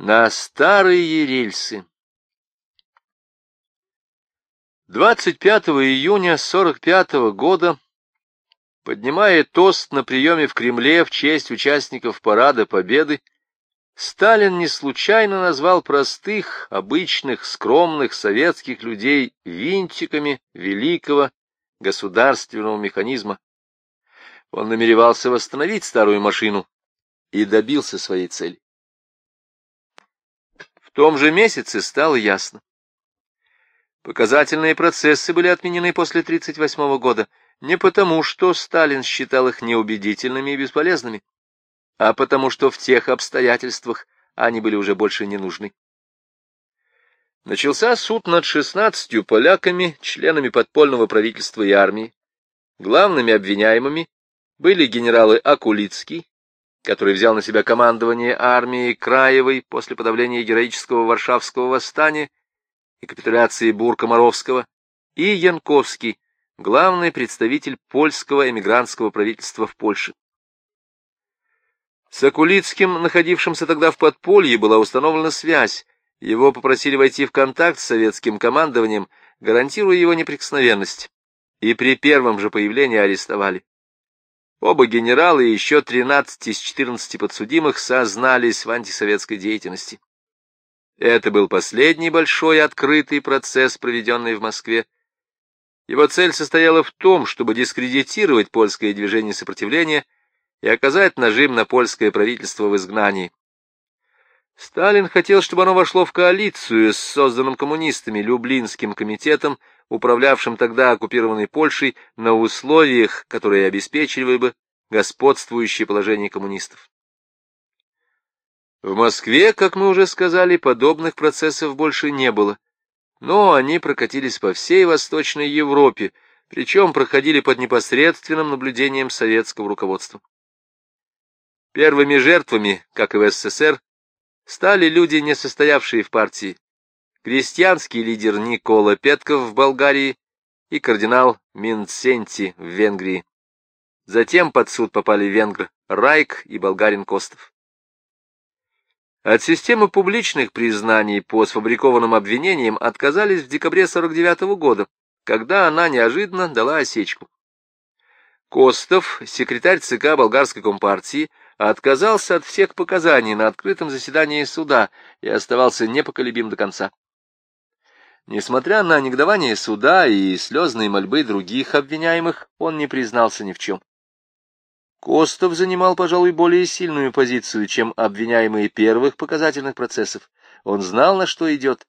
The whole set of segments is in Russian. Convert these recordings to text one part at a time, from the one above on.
На старые рельсы. 25 июня 45 года, поднимая тост на приеме в Кремле в честь участников Парада Победы, Сталин не случайно назвал простых, обычных, скромных советских людей винтиками великого государственного механизма. Он намеревался восстановить старую машину и добился своей цели том же месяце стало ясно. Показательные процессы были отменены после 1938 года не потому, что Сталин считал их неубедительными и бесполезными, а потому, что в тех обстоятельствах они были уже больше не нужны. Начался суд над шестнадцатью поляками, членами подпольного правительства и армии. Главными обвиняемыми были генералы Акулицкий, который взял на себя командование армией Краевой после подавления героического Варшавского восстания и капитуляции Бур-Комаровского, и Янковский, главный представитель польского эмигрантского правительства в Польше. С Акулицким, находившимся тогда в подполье, была установлена связь. Его попросили войти в контакт с советским командованием, гарантируя его неприкосновенность, и при первом же появлении арестовали. Оба генерала и еще 13 из 14 подсудимых сознались в антисоветской деятельности. Это был последний большой открытый процесс, проведенный в Москве. Его цель состояла в том, чтобы дискредитировать польское движение сопротивления и оказать нажим на польское правительство в изгнании. Сталин хотел, чтобы оно вошло в коалицию с созданным коммунистами Люблинским комитетом управлявшим тогда оккупированной Польшей, на условиях, которые обеспечивали бы господствующее положение коммунистов. В Москве, как мы уже сказали, подобных процессов больше не было, но они прокатились по всей Восточной Европе, причем проходили под непосредственным наблюдением советского руководства. Первыми жертвами, как и в СССР, стали люди, не состоявшие в партии, крестьянский лидер Никола Петков в Болгарии и кардинал Минценти в Венгрии. Затем под суд попали венгр Райк и болгарин Костов. От системы публичных признаний по сфабрикованным обвинениям отказались в декабре 49 -го года, когда она неожиданно дала осечку. Костов, секретарь ЦК болгарской компартии, отказался от всех показаний на открытом заседании суда и оставался непоколебим до конца. Несмотря на негодование суда и слезные мольбы других обвиняемых, он не признался ни в чем. Костов занимал, пожалуй, более сильную позицию, чем обвиняемые первых показательных процессов. Он знал, на что идет,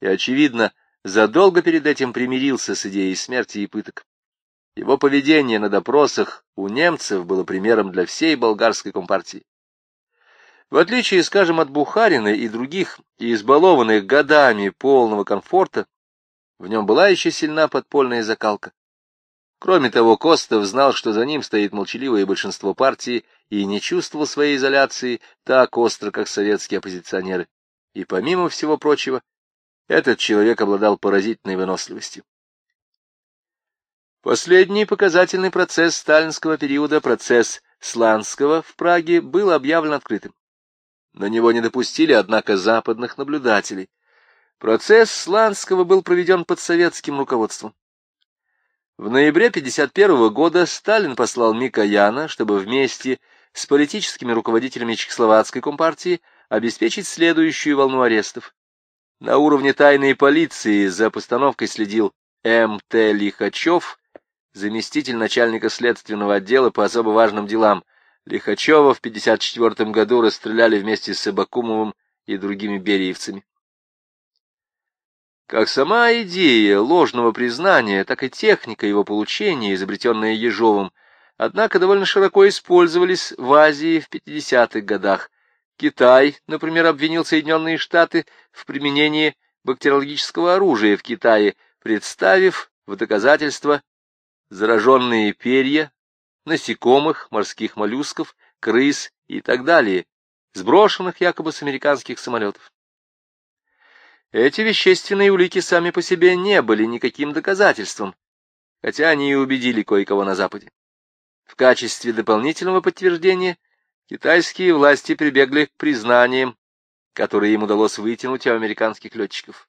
и, очевидно, задолго перед этим примирился с идеей смерти и пыток. Его поведение на допросах у немцев было примером для всей болгарской компартии. В отличие, скажем, от Бухарина и других, избалованных годами полного комфорта, в нем была еще сильна подпольная закалка. Кроме того, Костов знал, что за ним стоит молчаливое большинство партии и не чувствовал своей изоляции так остро, как советские оппозиционеры. И помимо всего прочего, этот человек обладал поразительной выносливостью. Последний показательный процесс сталинского периода, процесс Сланского в Праге, был объявлен открытым. На него не допустили, однако, западных наблюдателей. Процесс Сланского был проведен под советским руководством. В ноябре 1951 года Сталин послал Микояна, чтобы вместе с политическими руководителями Чехословацкой компартии обеспечить следующую волну арестов. На уровне тайной полиции за постановкой следил М.Т. Лихачев, заместитель начальника следственного отдела по особо важным делам, Лихачева в 1954 году расстреляли вместе с Абакумовым и другими бериевцами. Как сама идея ложного признания, так и техника его получения, изобретенная Ежовым, однако довольно широко использовались в Азии в 50-х годах. Китай, например, обвинил Соединенные Штаты в применении бактериологического оружия в Китае, представив в доказательство зараженные перья насекомых, морских моллюсков, крыс и так далее, сброшенных якобы с американских самолетов. Эти вещественные улики сами по себе не были никаким доказательством, хотя они и убедили кое-кого на Западе. В качестве дополнительного подтверждения китайские власти прибегли к признаниям которые им удалось вытянуть у американских летчиков.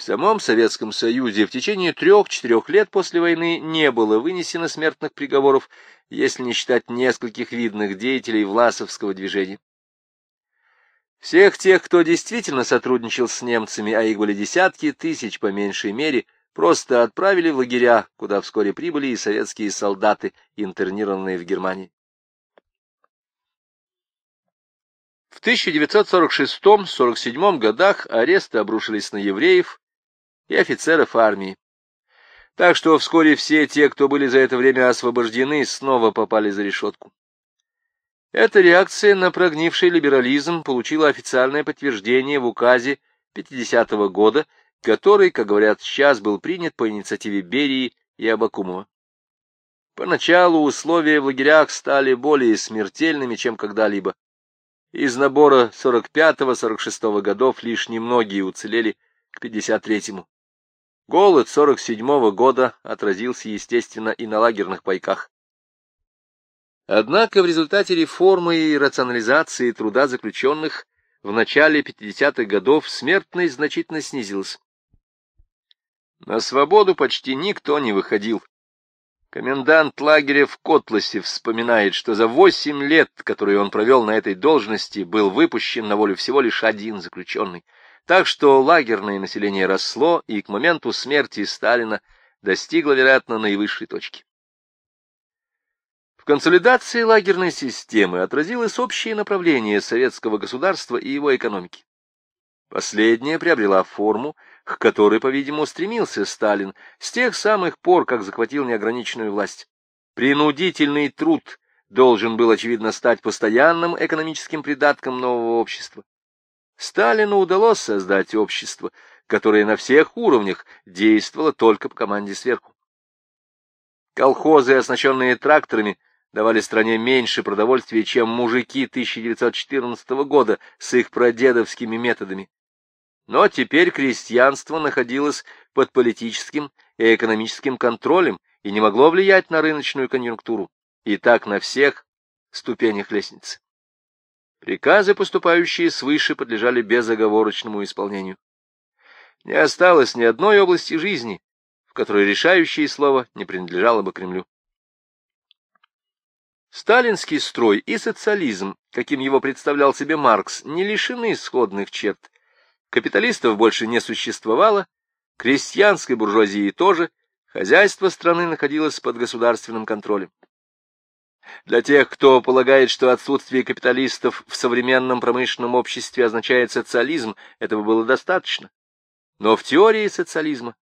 В самом Советском Союзе в течение трех-четырех лет после войны не было вынесено смертных приговоров, если не считать нескольких видных деятелей власовского движения. Всех тех, кто действительно сотрудничал с немцами, а их были десятки тысяч по меньшей мере, просто отправили в лагеря, куда вскоре прибыли и советские солдаты, интернированные в Германии. В 1946-47 годах аресты обрушились на евреев, и офицеров армии. Так что вскоре все те, кто были за это время освобождены, снова попали за решетку. Эта реакция на прогнивший либерализм получила официальное подтверждение в указе 50-го года, который, как говорят сейчас, был принят по инициативе Берии и Абакумова. Поначалу условия в лагерях стали более смертельными, чем когда-либо. Из набора 45-46 годов лишь немногие уцелели к 53-му. Голод 47-го года отразился, естественно, и на лагерных пайках. Однако в результате реформы и рационализации труда заключенных в начале 50-х годов смертность значительно снизилась. На свободу почти никто не выходил. Комендант лагеря в Котласе вспоминает, что за восемь лет, которые он провел на этой должности, был выпущен на волю всего лишь один заключенный — так что лагерное население росло и к моменту смерти Сталина достигло, вероятно, наивысшей точки. В консолидации лагерной системы отразилось общее направление советского государства и его экономики. Последняя приобрела форму, к которой, по-видимому, стремился Сталин с тех самых пор, как захватил неограниченную власть. Принудительный труд должен был, очевидно, стать постоянным экономическим придатком нового общества. Сталину удалось создать общество, которое на всех уровнях действовало только по команде сверху. Колхозы, оснащенные тракторами, давали стране меньше продовольствия, чем мужики 1914 года с их прадедовскими методами. Но теперь крестьянство находилось под политическим и экономическим контролем и не могло влиять на рыночную конъюнктуру, и так на всех ступенях лестницы. Приказы, поступающие свыше, подлежали безоговорочному исполнению. Не осталось ни одной области жизни, в которой решающее слово не принадлежало бы Кремлю. Сталинский строй и социализм, каким его представлял себе Маркс, не лишены сходных черт. Капиталистов больше не существовало, крестьянской буржуазии тоже, хозяйство страны находилось под государственным контролем. Для тех, кто полагает, что отсутствие капиталистов в современном промышленном обществе означает социализм, этого было достаточно. Но в теории социализма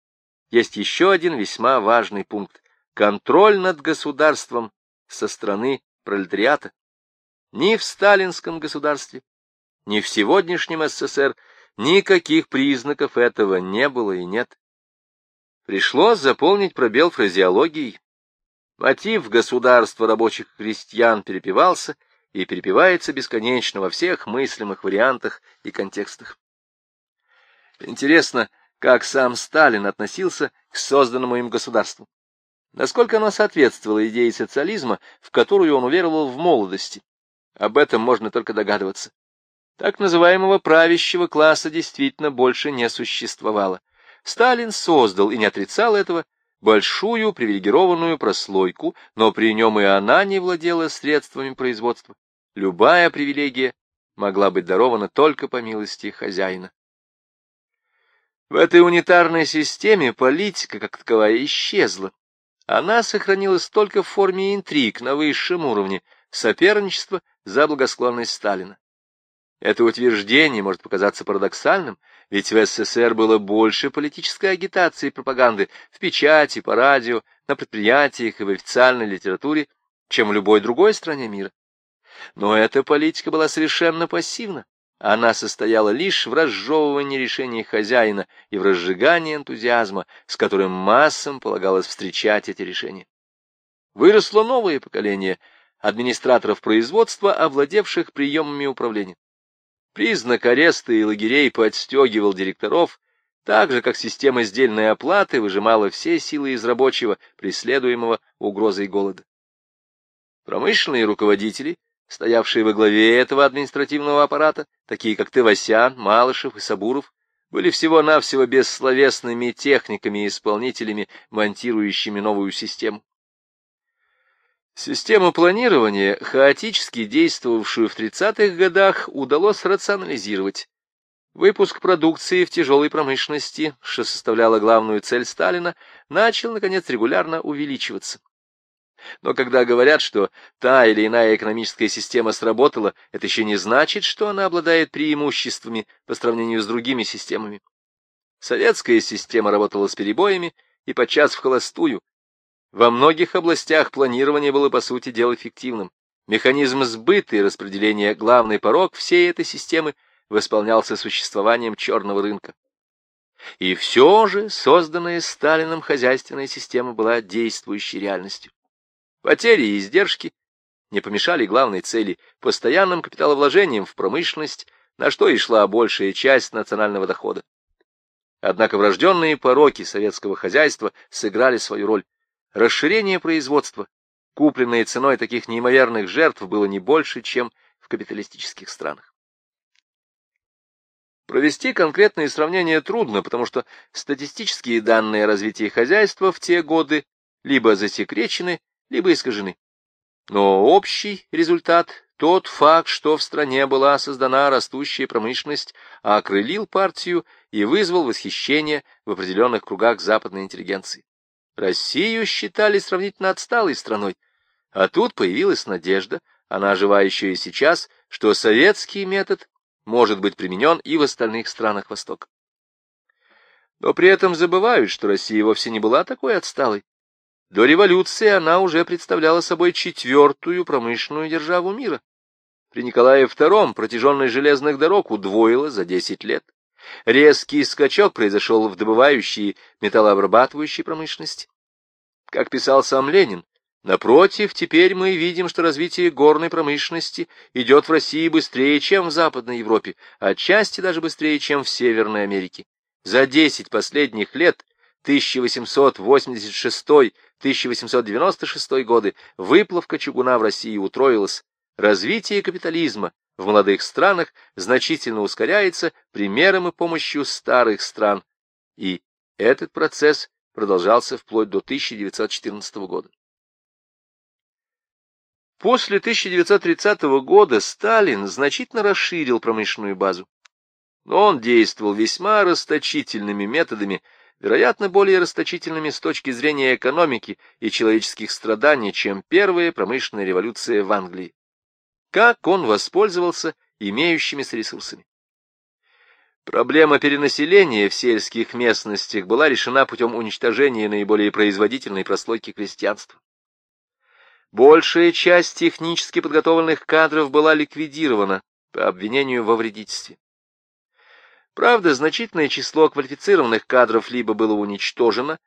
есть еще один весьма важный пункт — контроль над государством со стороны пролетариата. Ни в сталинском государстве, ни в сегодняшнем СССР никаких признаков этого не было и нет. Пришлось заполнить пробел фразеологией, Мотив государства рабочих крестьян перепевался и перепевается бесконечно во всех мыслимых вариантах и контекстах. Интересно, как сам Сталин относился к созданному им государству. Насколько оно соответствовало идее социализма, в которую он уверовал в молодости. Об этом можно только догадываться. Так называемого правящего класса действительно больше не существовало. Сталин создал и не отрицал этого большую привилегированную прослойку, но при нем и она не владела средствами производства. Любая привилегия могла быть дарована только по милости хозяина. В этой унитарной системе политика как таковая исчезла. Она сохранилась только в форме интриг на высшем уровне, соперничества за благосклонность Сталина. Это утверждение может показаться парадоксальным, ведь в СССР было больше политической агитации и пропаганды в печати, по радио, на предприятиях и в официальной литературе, чем в любой другой стране мира. Но эта политика была совершенно пассивна. Она состояла лишь в разжевывании решений хозяина и в разжигании энтузиазма, с которым массам полагалось встречать эти решения. Выросло новое поколение администраторов производства, овладевших приемами управления. Признак ареста и лагерей подстегивал директоров, так же, как система сдельной оплаты выжимала все силы из рабочего, преследуемого угрозой голода. Промышленные руководители стоявшие во главе этого административного аппарата, такие как Тевасян, Малышев и Сабуров, были всего-навсего бессловесными техниками и исполнителями, монтирующими новую систему. Систему планирования, хаотически действовавшую в 30-х годах, удалось рационализировать. Выпуск продукции в тяжелой промышленности, что составляло главную цель Сталина, начал, наконец, регулярно увеличиваться. Но когда говорят, что та или иная экономическая система сработала, это еще не значит, что она обладает преимуществами по сравнению с другими системами. Советская система работала с перебоями и подчас в холостую. Во многих областях планирование было, по сути дела, эффективным. Механизм сбыта и распределения главный порог всей этой системы восполнялся существованием черного рынка. И все же созданная Сталином хозяйственная система была действующей реальностью. Потери и издержки не помешали главной цели – постоянным капиталовложениям в промышленность, на что и шла большая часть национального дохода. Однако врожденные пороки советского хозяйства сыграли свою роль. Расширение производства, купленное ценой таких неимоверных жертв, было не больше, чем в капиталистических странах. Провести конкретные сравнения трудно, потому что статистические данные о развитии хозяйства в те годы либо засекречены, либо искажены. Но общий результат, тот факт, что в стране была создана растущая промышленность, окрылил партию и вызвал восхищение в определенных кругах западной интеллигенции. Россию считали сравнительно отсталой страной, а тут появилась надежда, она жива еще и сейчас, что советский метод может быть применен и в остальных странах Востока. Но при этом забывают, что Россия вовсе не была такой отсталой. До революции она уже представляла собой четвертую промышленную державу мира. При Николае II протяженность железных дорог удвоила за 10 лет. Резкий скачок произошел в добывающей металлообрабатывающей промышленности. Как писал сам Ленин, напротив, теперь мы видим, что развитие горной промышленности идет в России быстрее, чем в Западной Европе, отчасти даже быстрее, чем в Северной Америке. За 10 последних лет 1886-1896 годы выплавка чугуна в России утроилась, развитие капитализма в молодых странах значительно ускоряется примером и помощью старых стран, и этот процесс продолжался вплоть до 1914 года. После 1930 года Сталин значительно расширил промышленную базу, но он действовал весьма расточительными методами, вероятно, более расточительными с точки зрения экономики и человеческих страданий, чем первая промышленная революция в Англии. Как он воспользовался имеющимися ресурсами? Проблема перенаселения в сельских местностях была решена путем уничтожения наиболее производительной прослойки крестьянства. Большая часть технически подготовленных кадров была ликвидирована по обвинению во вредительстве. Правда, значительное число квалифицированных кадров либо было уничтожено,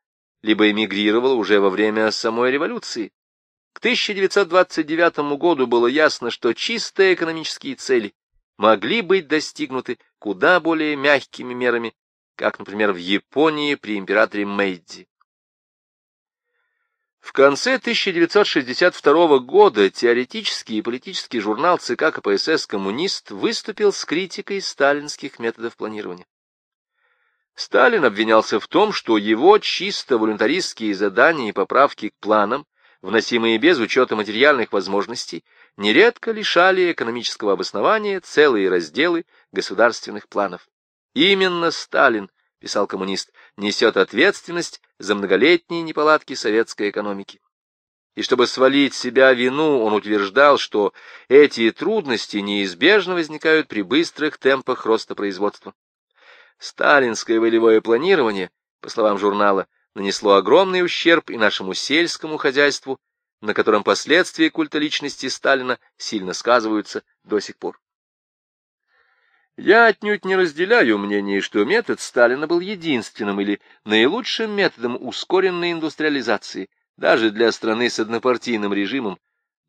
либо эмигрировало уже во время самой революции. К 1929 году было ясно, что чисто экономические цели могли быть достигнуты куда более мягкими мерами, как, например, в Японии при императоре Мэйдзи. В конце 1962 года теоретический и политический журнал ЦК КПСС «Коммунист» выступил с критикой сталинских методов планирования. Сталин обвинялся в том, что его чисто волюнтаристские задания и поправки к планам, вносимые без учета материальных возможностей, нередко лишали экономического обоснования целые разделы государственных планов. Именно Сталин писал коммунист, несет ответственность за многолетние неполадки советской экономики. И чтобы свалить себя вину, он утверждал, что эти трудности неизбежно возникают при быстрых темпах роста производства. Сталинское волевое планирование, по словам журнала, нанесло огромный ущерб и нашему сельскому хозяйству, на котором последствия культа личности Сталина сильно сказываются до сих пор. Я отнюдь не разделяю мнение, что метод Сталина был единственным или наилучшим методом ускоренной индустриализации, даже для страны с однопартийным режимом,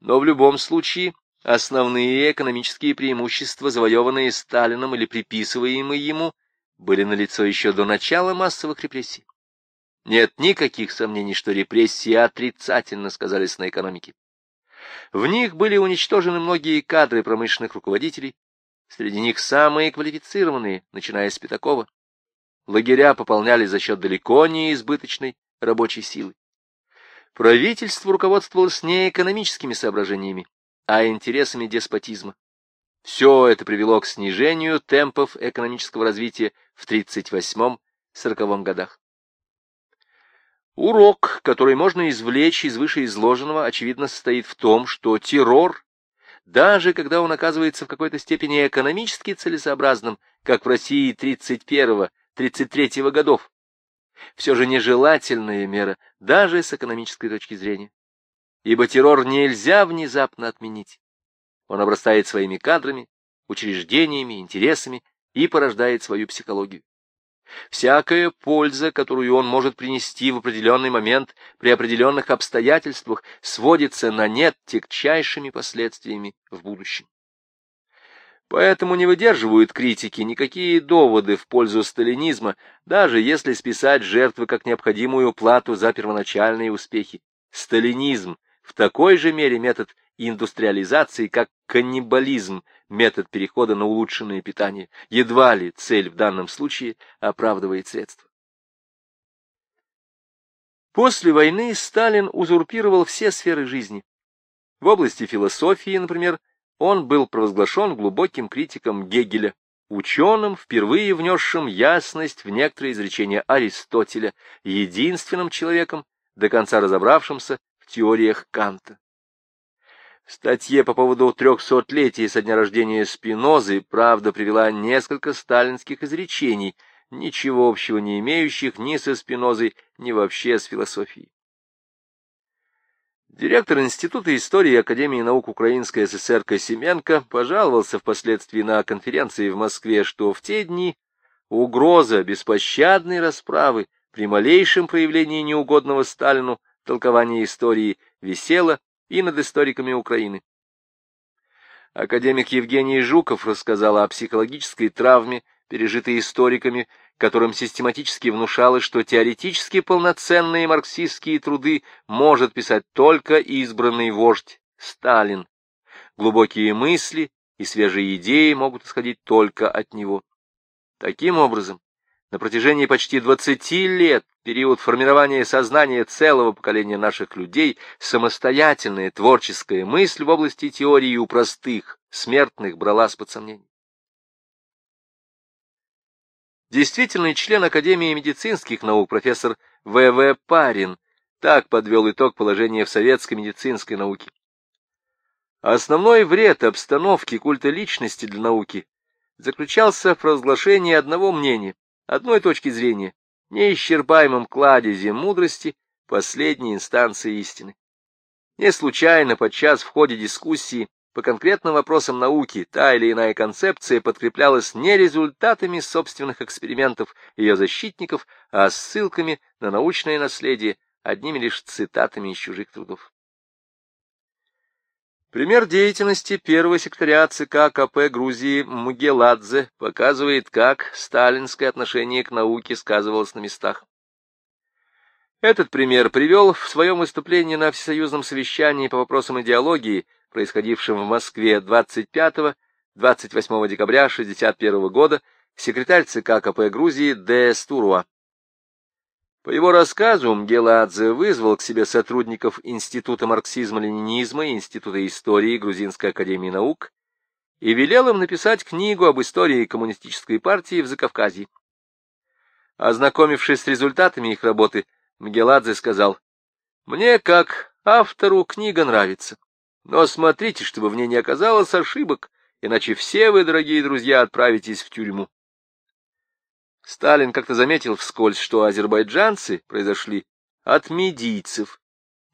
но в любом случае основные экономические преимущества, завоеванные Сталином или приписываемые ему, были налицо еще до начала массовых репрессий. Нет никаких сомнений, что репрессии отрицательно сказались на экономике. В них были уничтожены многие кадры промышленных руководителей, среди них самые квалифицированные, начиная с Пятакова. Лагеря пополняли за счет далеко не избыточной рабочей силы. Правительство руководствовалось не экономическими соображениями, а интересами деспотизма. Все это привело к снижению темпов экономического развития в 1938-1940 годах. Урок, который можно извлечь из вышеизложенного, очевидно, состоит в том, что террор, даже когда он оказывается в какой-то степени экономически целесообразным, как в России 31-33 годов, все же нежелательная мера, даже с экономической точки зрения. Ибо террор нельзя внезапно отменить. Он обрастает своими кадрами, учреждениями, интересами и порождает свою психологию. Всякая польза, которую он может принести в определенный момент при определенных обстоятельствах, сводится на нет тягчайшими последствиями в будущем. Поэтому не выдерживают критики никакие доводы в пользу сталинизма, даже если списать жертвы как необходимую плату за первоначальные успехи. Сталинизм в такой же мере метод индустриализации, как каннибализм, метод перехода на улучшенное питание. Едва ли цель в данном случае оправдывает средства. После войны Сталин узурпировал все сферы жизни. В области философии, например, он был провозглашен глубоким критиком Гегеля, ученым, впервые внесшим ясность в некоторые изречения Аристотеля, единственным человеком, до конца разобравшимся в теориях Канта. В статье по поводу трехсотлетия со дня рождения Спинозы правда привела несколько сталинских изречений, ничего общего не имеющих ни со Спинозой, ни вообще с философией. Директор Института истории Академии наук Украинской ССР Косименко пожаловался впоследствии на конференции в Москве, что в те дни угроза беспощадной расправы при малейшем проявлении неугодного Сталину толкования истории висела и над историками Украины. Академик Евгений Жуков рассказал о психологической травме, пережитой историками, которым систематически внушалось, что теоретически полноценные марксистские труды может писать только избранный вождь Сталин. Глубокие мысли и свежие идеи могут исходить только от него. Таким образом, на протяжении почти 20 лет, период формирования сознания целого поколения наших людей, самостоятельная творческая мысль в области теории у простых, смертных бралась под сомнение. Действительный член Академии медицинских наук профессор В.В. Парин так подвел итог положения в советской медицинской науке. Основной вред обстановки культа личности для науки заключался в разглашении одного мнения, одной точки зрения, неисчерпаемом кладезе мудрости последней инстанции истины. Не случайно подчас в ходе дискуссии по конкретным вопросам науки та или иная концепция подкреплялась не результатами собственных экспериментов ее защитников, а ссылками на научное наследие, одними лишь цитатами из чужих трудов. Пример деятельности первого секретаря ЦК КП Грузии Мугеладзе показывает, как сталинское отношение к науке сказывалось на местах. Этот пример привел в своем выступлении на Всесоюзном совещании по вопросам идеологии, происходившем в Москве 25-28 декабря 1961 года, секретарь ЦК КП Грузии Д. Стуруа. По его рассказу Мгеладзе вызвал к себе сотрудников Института марксизма-ленинизма и Института истории Грузинской академии наук и велел им написать книгу об истории коммунистической партии в Закавказье. Ознакомившись с результатами их работы, Мгеладзе сказал, «Мне, как автору, книга нравится, но смотрите, чтобы в ней не оказалось ошибок, иначе все вы, дорогие друзья, отправитесь в тюрьму». Сталин как-то заметил вскользь, что азербайджанцы произошли от медийцев.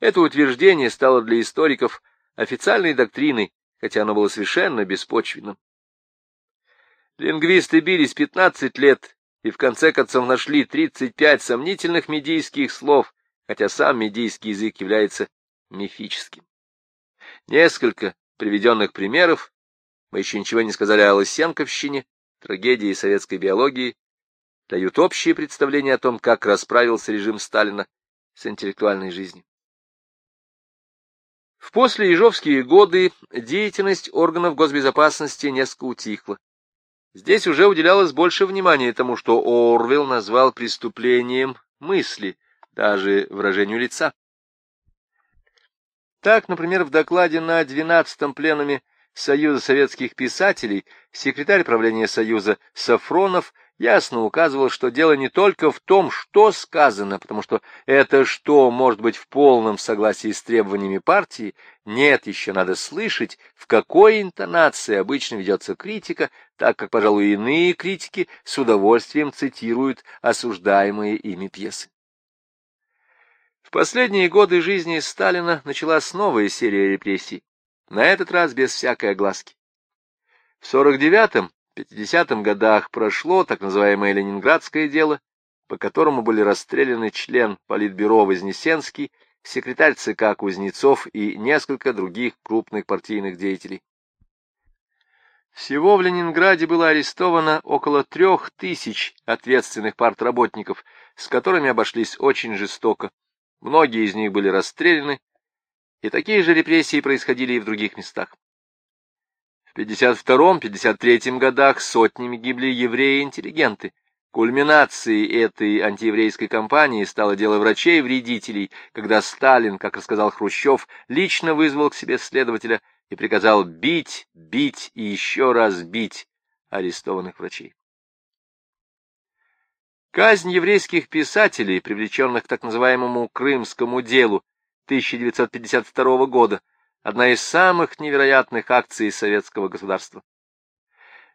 Это утверждение стало для историков официальной доктриной, хотя оно было совершенно беспочвенным. Лингвисты бились 15 лет и в конце концов нашли 35 сомнительных медийских слов, хотя сам медийский язык является мифическим. Несколько приведенных примеров, мы еще ничего не сказали о Лысенковщине, трагедии советской биологии, дают общее представление о том, как расправился режим Сталина с интеллектуальной жизнью. В послеежовские годы деятельность органов госбезопасности несколько утихла. Здесь уже уделялось больше внимания тому, что Орвел назвал преступлением мысли, даже выражению лица. Так, например, в докладе на 12-м пленуме Союза советских писателей секретарь правления Союза Сафронов ясно указывал, что дело не только в том, что сказано, потому что это что может быть в полном согласии с требованиями партии, нет, еще надо слышать, в какой интонации обычно ведется критика, так как, пожалуй, иные критики с удовольствием цитируют осуждаемые ими пьесы. В последние годы жизни Сталина началась новая серия репрессий, на этот раз без всякой огласки. В 49-м 50 годах прошло так называемое Ленинградское дело, по которому были расстреляны член Политбюро Вознесенский, секретарь ЦК Кузнецов и несколько других крупных партийных деятелей. Всего в Ленинграде было арестовано около трех тысяч ответственных партработников, с которыми обошлись очень жестоко. Многие из них были расстреляны, и такие же репрессии происходили и в других местах. В 52-53 годах сотнями гибли евреи-интеллигенты. Кульминацией этой антиеврейской кампании стало дело врачей-вредителей, когда Сталин, как рассказал Хрущев, лично вызвал к себе следователя и приказал бить, бить и еще раз бить арестованных врачей. Казнь еврейских писателей, привлеченных к так называемому «крымскому делу» 1952 года, одна из самых невероятных акций советского государства.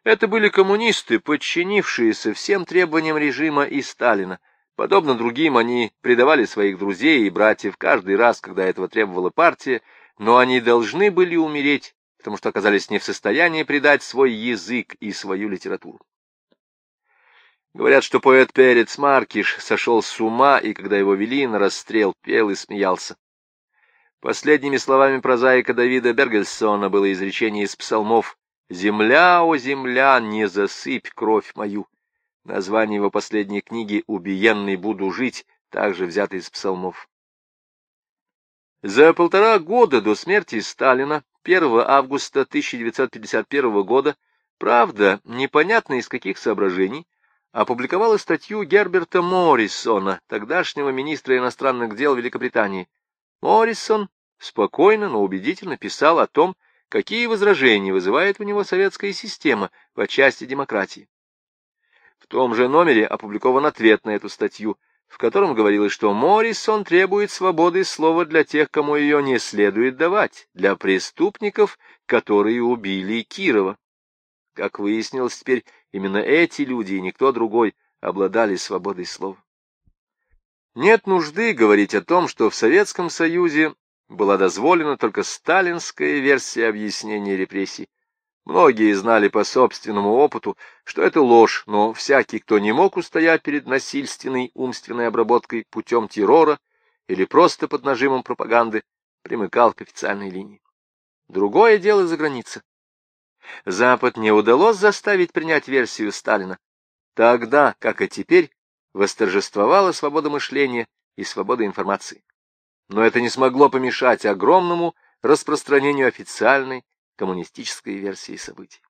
Это были коммунисты, подчинившиеся всем требованиям режима и Сталина. Подобно другим, они предавали своих друзей и братьев каждый раз, когда этого требовала партия, но они должны были умереть, потому что оказались не в состоянии предать свой язык и свою литературу. Говорят, что поэт Перец Маркиш сошел с ума, и когда его вели на расстрел, пел и смеялся. Последними словами прозаика Давида Бергельсона было изречение из псалмов «Земля, о земля, не засыпь кровь мою». Название его последней книги «Убиенный буду жить», также взято из псалмов. За полтора года до смерти Сталина, 1 августа 1951 года, правда, непонятно из каких соображений, опубликовала статью Герберта Моррисона, тогдашнего министра иностранных дел Великобритании. Моррисон спокойно, но убедительно писал о том, какие возражения вызывает у него советская система по части демократии. В том же номере опубликован ответ на эту статью, в котором говорилось, что Моррисон требует свободы слова для тех, кому ее не следует давать, для преступников, которые убили Кирова. Как выяснилось теперь, именно эти люди и никто другой обладали свободой слова. Нет нужды говорить о том, что в Советском Союзе была дозволена только сталинская версия объяснения репрессий. Многие знали по собственному опыту, что это ложь, но всякий, кто не мог устоять перед насильственной умственной обработкой путем террора или просто под нажимом пропаганды, примыкал к официальной линии. Другое дело за границей. Запад не удалось заставить принять версию Сталина. Тогда, как и теперь, восторжествовала свобода мышления и свобода информации но это не смогло помешать огромному распространению официальной коммунистической версии событий.